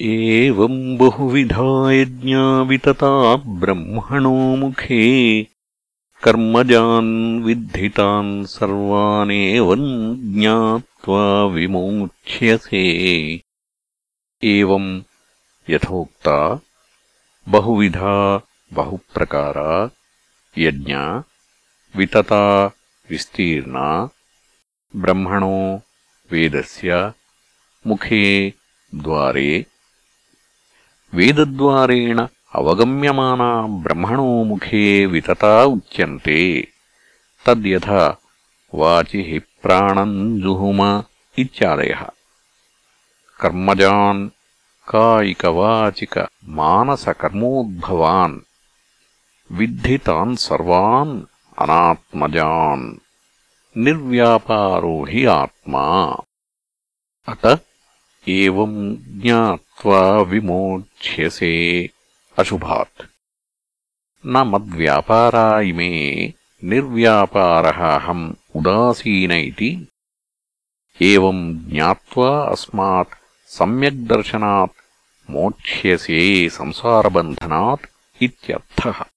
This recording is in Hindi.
एवम् बहुविधा यज्ञा वितता ब्रह्मणो मुखे। कर्मजान् विद्धितान् सर्वानेवम् ज्ञात्वा विमोक्ष्यसे। एवम् यथोक्ता बहुविधा बहुप्रकारा यज्ञा वितता विस्तीर्णा ब्रह्मणो वेदस्य मुखे द्वारे वेदद्वारेण अवगम्यमाना ब्रह्मणो मुखे वितता उच्यन्ते। तद्यथा वाचिः प्राणम् जुहुम इत्यादयः। कर्मजान् कायिकवाचिकमानसकर्मोद्भवान् विद्धि तान् सर्वान् अनात्मजान्, निर्व्यापारो हि आत्मा। अत एवम् ज्ञात्वा विमोक्ष्यसे अशुभात्। न मद्व्यापारा इमे निर्व्यापारः अहम् उदासीन इति। एवम् ज्ञात्वा अस्मात् सम्यग्दर्शनात् मोक्ष्यसे संसारबन्धनात् इत्यर्थः।